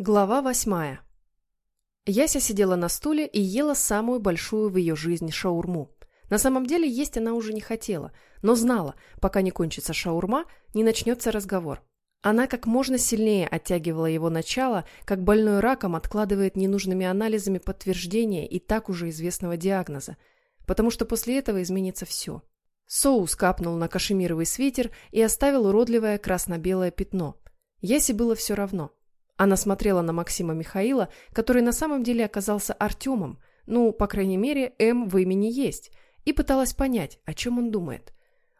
Глава восьмая. Яся сидела на стуле и ела самую большую в ее жизни шаурму. На самом деле есть она уже не хотела, но знала, пока не кончится шаурма, не начнется разговор. Она как можно сильнее оттягивала его начало, как больной раком откладывает ненужными анализами подтверждение и так уже известного диагноза, потому что после этого изменится все. Соус капнул на кашемировый свитер и оставил уродливое красно-белое пятно. Ясе было все равно – она смотрела на Максима Михаила, который на самом деле оказался Артемом, ну, по крайней мере, М в имени есть, и пыталась понять, о чем он думает.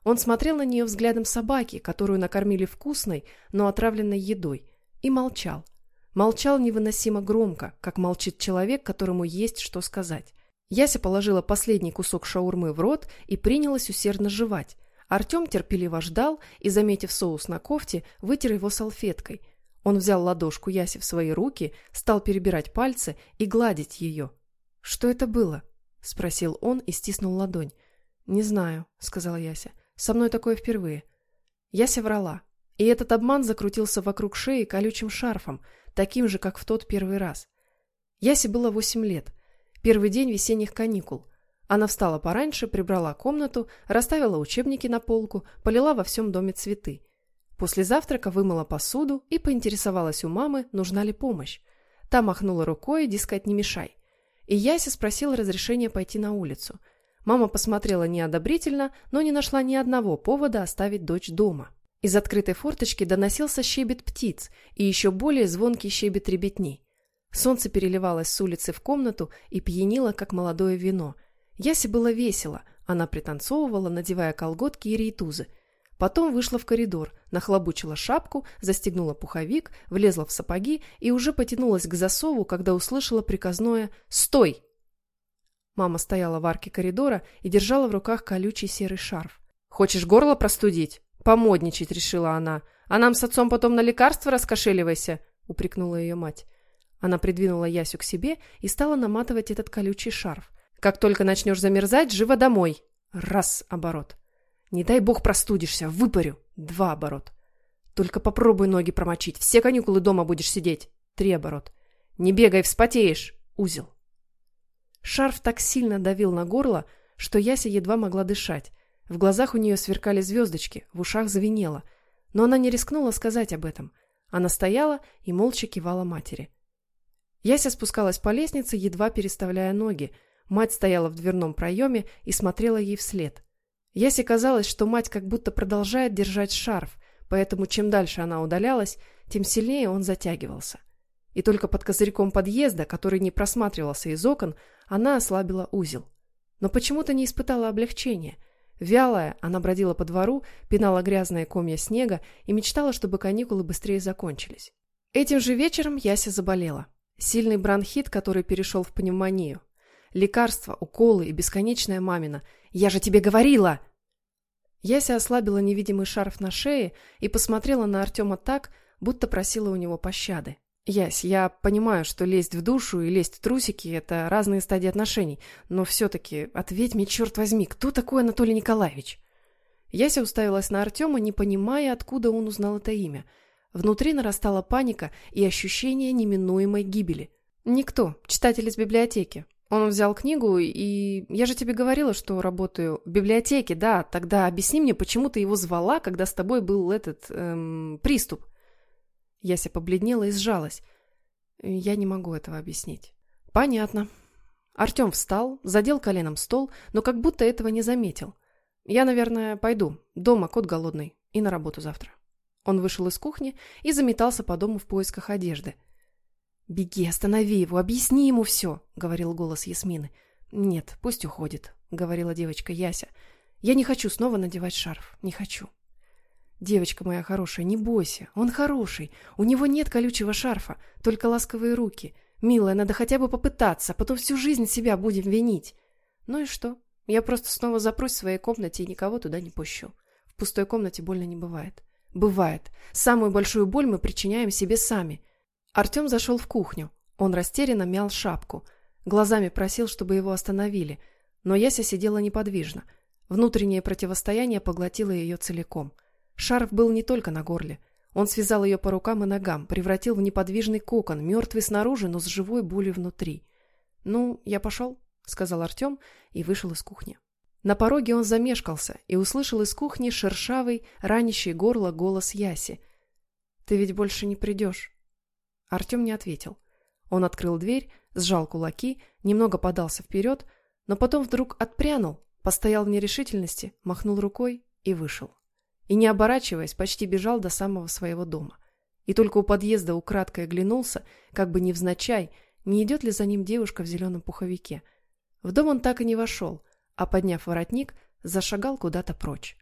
Он смотрел на нее взглядом собаки, которую накормили вкусной, но отравленной едой, и молчал. Молчал невыносимо громко, как молчит человек, которому есть что сказать. Яся положила последний кусок шаурмы в рот и принялась усердно жевать. Артем терпеливо ждал и, заметив соус на кофте, вытер его салфеткой – он взял ладошку Яси в свои руки, стал перебирать пальцы и гладить ее. «Что это было?» – спросил он и стиснул ладонь. «Не знаю», – сказала Яся. «Со мной такое впервые». Яся врала. И этот обман закрутился вокруг шеи колючим шарфом, таким же, как в тот первый раз. Ясе было восемь лет. Первый день весенних каникул. Она встала пораньше, прибрала комнату, расставила учебники на полку, полила во всем доме цветы. После завтрака вымыла посуду и поинтересовалась у мамы, нужна ли помощь. Та махнула рукой, дескать, не мешай. И Яся спросила разрешения пойти на улицу. Мама посмотрела неодобрительно, но не нашла ни одного повода оставить дочь дома. Из открытой форточки доносился щебет птиц и еще более звонкий щебет ребятней. Солнце переливалось с улицы в комнату и пьянило, как молодое вино. Ясе было весело, она пританцовывала, надевая колготки и рейтузы – Потом вышла в коридор, нахлобучила шапку, застегнула пуховик, влезла в сапоги и уже потянулась к засову, когда услышала приказное «Стой!». Мама стояла в арке коридора и держала в руках колючий серый шарф. «Хочешь горло простудить?» «Помодничать», — решила она. «А нам с отцом потом на лекарство раскошеливайся», — упрекнула ее мать. Она придвинула Ясю к себе и стала наматывать этот колючий шарф. «Как только начнешь замерзать, живо домой!» Раз оборот. Не дай бог простудишься, выпарю. Два оборот. Только попробуй ноги промочить. Все каникулы дома будешь сидеть. Три оборот. Не бегай, вспотеешь. Узел. Шарф так сильно давил на горло, что Яся едва могла дышать. В глазах у нее сверкали звездочки, в ушах звенело. Но она не рискнула сказать об этом. Она стояла и молча кивала матери. Яся спускалась по лестнице, едва переставляя ноги. Мать стояла в дверном проеме и смотрела ей вслед. Ясе казалось, что мать как будто продолжает держать шарф, поэтому чем дальше она удалялась, тем сильнее он затягивался. И только под козырьком подъезда, который не просматривался из окон, она ослабила узел. Но почему-то не испытала облегчения. Вялая, она бродила по двору, пинала грязные комья снега и мечтала, чтобы каникулы быстрее закончились. Этим же вечером Яся заболела. Сильный бронхит, который перешел в пневмонию. Лекарства, уколы и бесконечная мамина. «Я же тебе говорила!» Яся ослабила невидимый шарф на шее и посмотрела на Артема так, будто просила у него пощады. «Ясь, я понимаю, что лезть в душу и лезть в трусики – это разные стадии отношений, но все-таки ответь мне, черт возьми, кто такой Анатолий Николаевич?» Яся уставилась на Артема, не понимая, откуда он узнал это имя. Внутри нарастала паника и ощущение неминуемой гибели. «Никто, читатель из библиотеки», он взял книгу, и я же тебе говорила, что работаю в библиотеке, да, тогда объясни мне, почему ты его звала, когда с тобой был этот, эм, приступ. Яся побледнела и сжалась. Я не могу этого объяснить. Понятно. Артем встал, задел коленом стол, но как будто этого не заметил. Я, наверное, пойду. Дома кот голодный. И на работу завтра. Он вышел из кухни и заметался по дому в поисках одежды. «Беги, останови его, объясни ему все», — говорил голос Ясмины. «Нет, пусть уходит», — говорила девочка Яся. «Я не хочу снова надевать шарф, не хочу». «Девочка моя хорошая, не бойся, он хороший. У него нет колючего шарфа, только ласковые руки. Милая, надо хотя бы попытаться, а потом всю жизнь себя будем винить». «Ну и что? Я просто снова запрусь в своей комнате и никого туда не пущу. В пустой комнате больно не бывает». «Бывает. Самую большую боль мы причиняем себе сами. Артем зашел в кухню. Он растерянно мял шапку. Глазами просил, чтобы его остановили. Но Яся сидела неподвижно. Внутреннее противостояние поглотило ее целиком. Шарф был не только на горле. Он связал ее по рукам и ногам, превратил в неподвижный кокон, мертвый снаружи, но с живой болью внутри. «Ну, я пошел», — сказал Артем и вышел из кухни. На пороге он замешкался и услышал из кухни шершавый, ранящий горло голос Яси. «Ты ведь больше не придешь». Артем не ответил. Он открыл дверь, сжал кулаки, немного подался вперед, но потом вдруг отпрянул, постоял в нерешительности, махнул рукой и вышел. И не оборачиваясь, почти бежал до самого своего дома. И только у подъезда украдкой оглянулся, как бы невзначай, не идет ли за ним девушка в зеленом пуховике. В дом он так и не вошел, а, подняв воротник, зашагал куда-то прочь.